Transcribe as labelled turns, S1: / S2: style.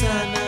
S1: sana.